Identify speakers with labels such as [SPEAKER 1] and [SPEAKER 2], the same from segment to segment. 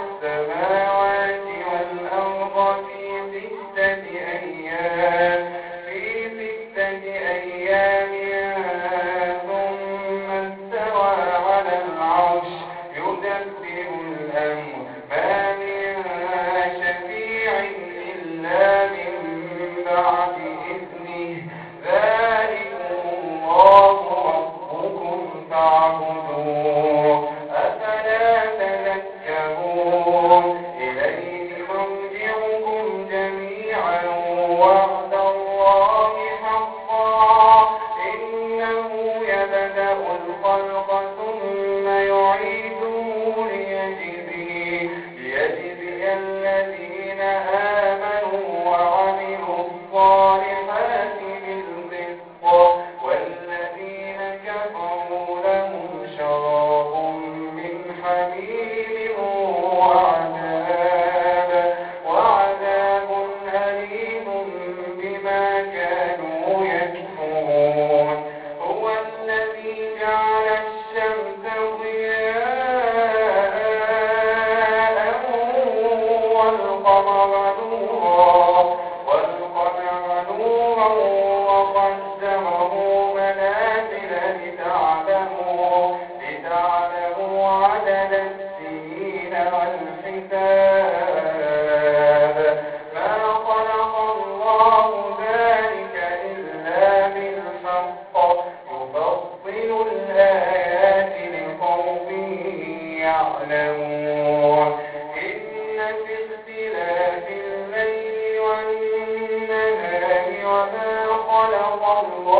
[SPEAKER 1] Thank you. one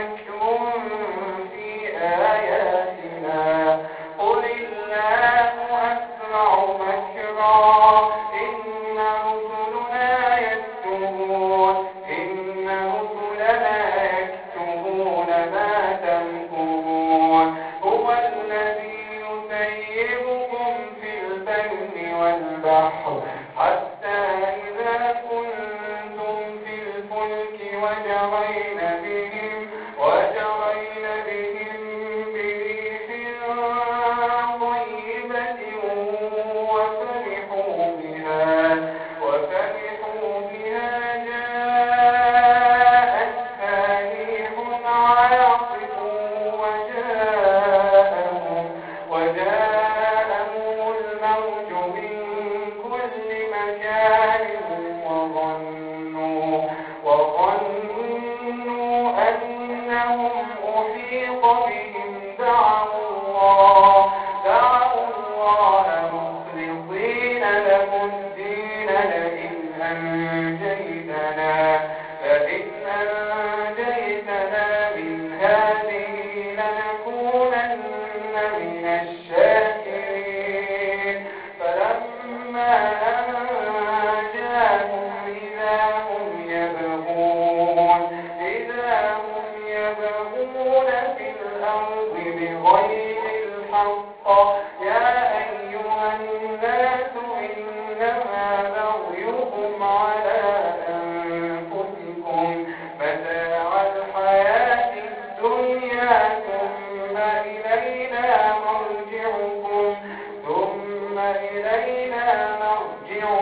[SPEAKER 1] back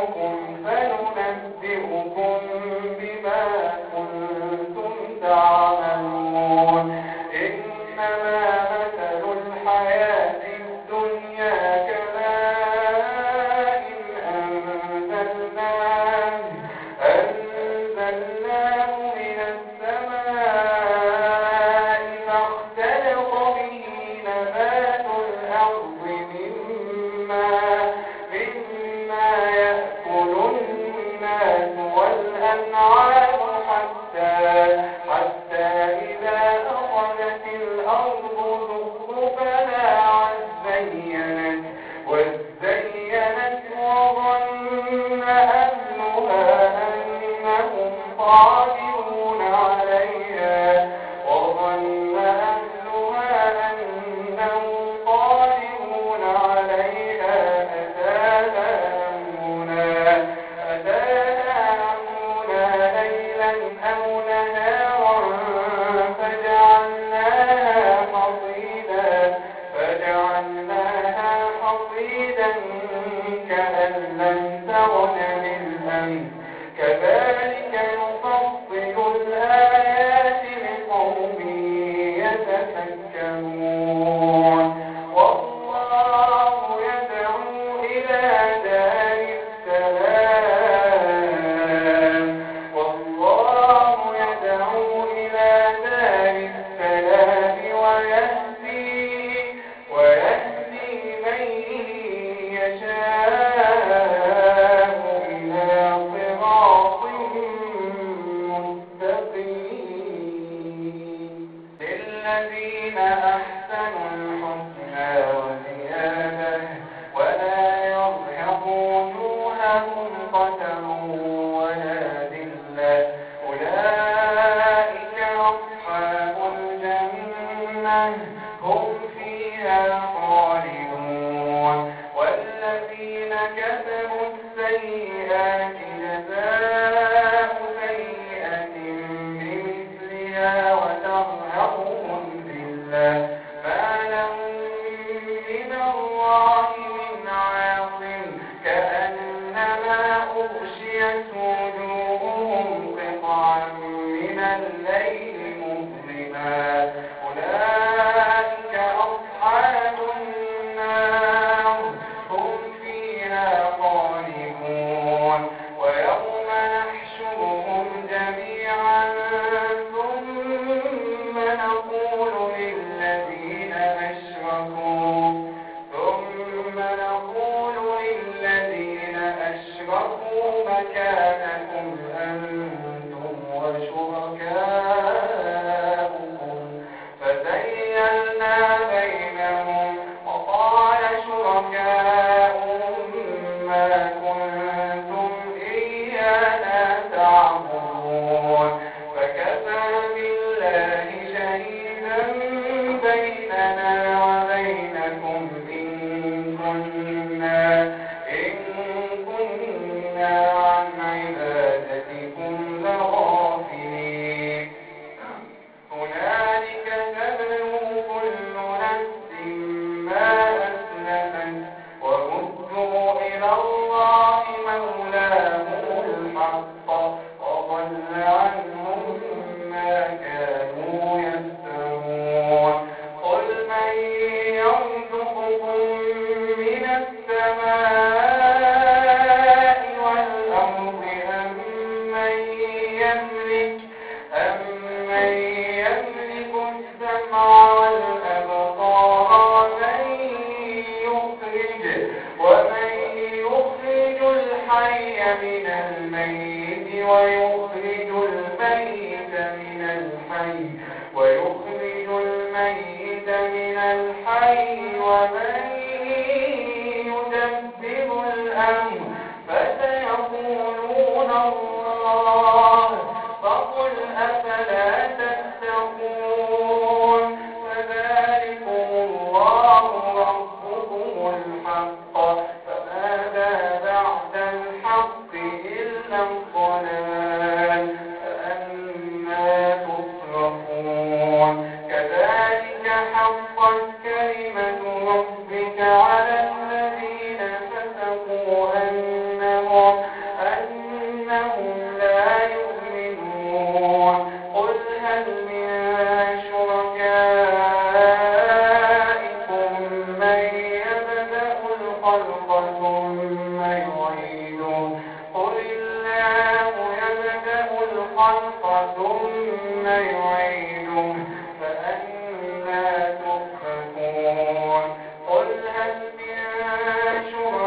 [SPEAKER 1] Amen.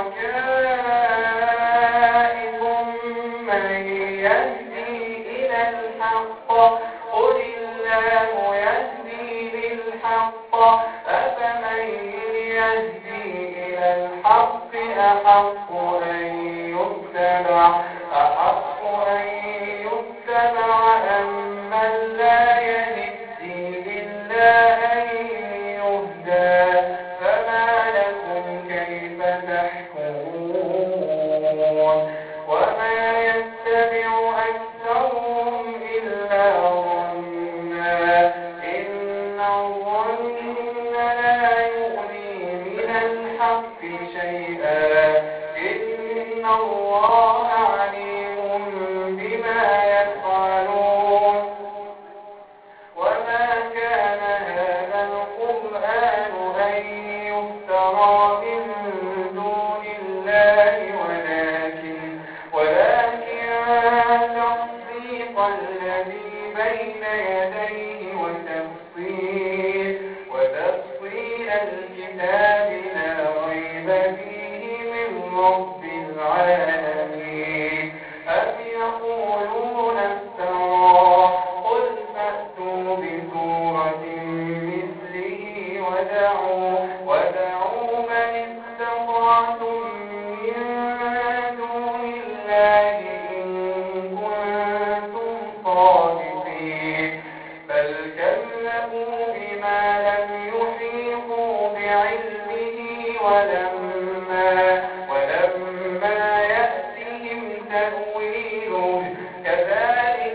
[SPEAKER 1] again.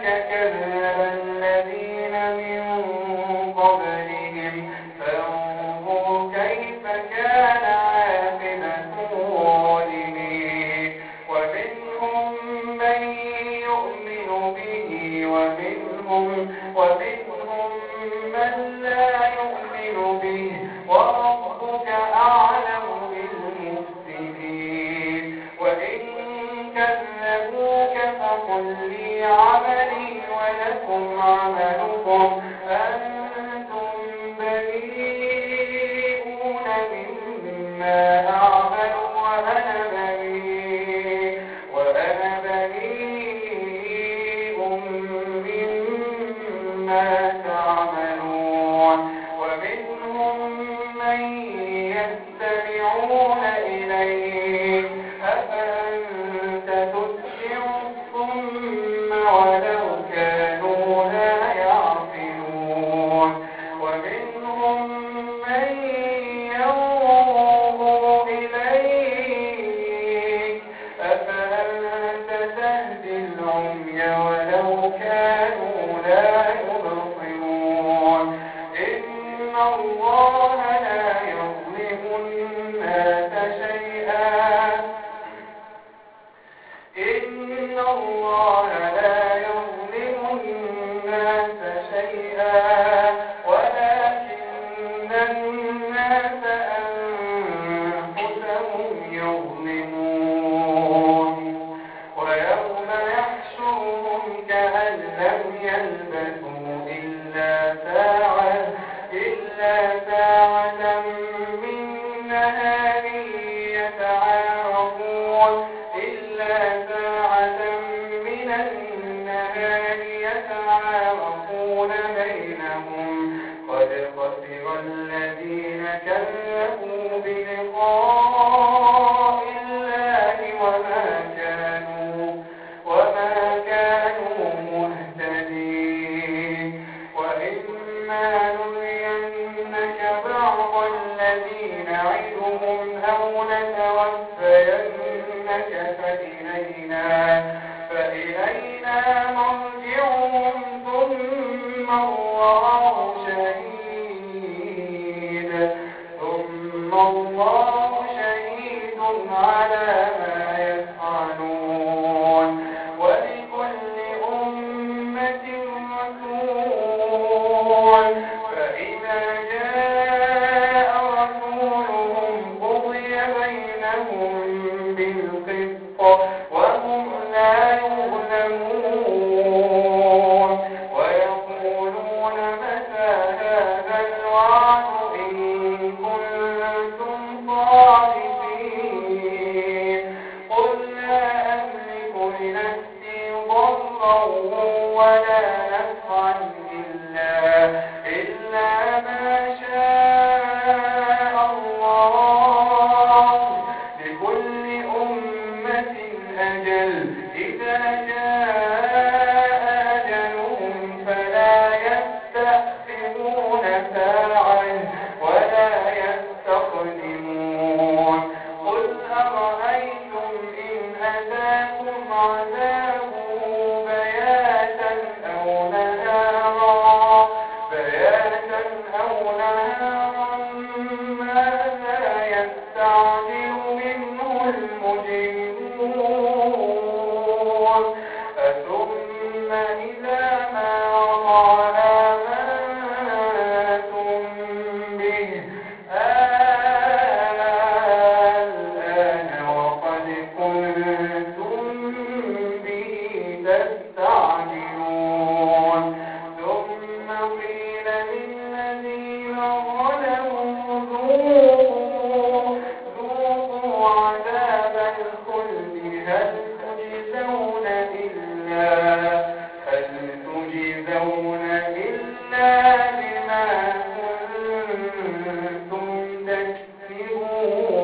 [SPEAKER 1] que يكون فإذا my name. تكذبون